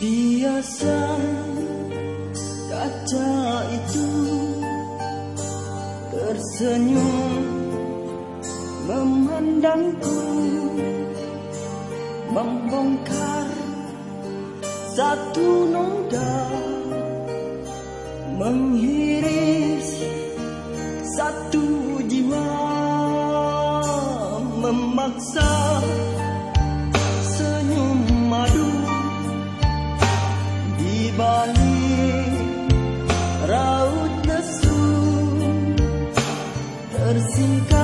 Biasa kaca itu tersenyum memandangku membongkar satu noda menghiris satu jiwa memaksa sin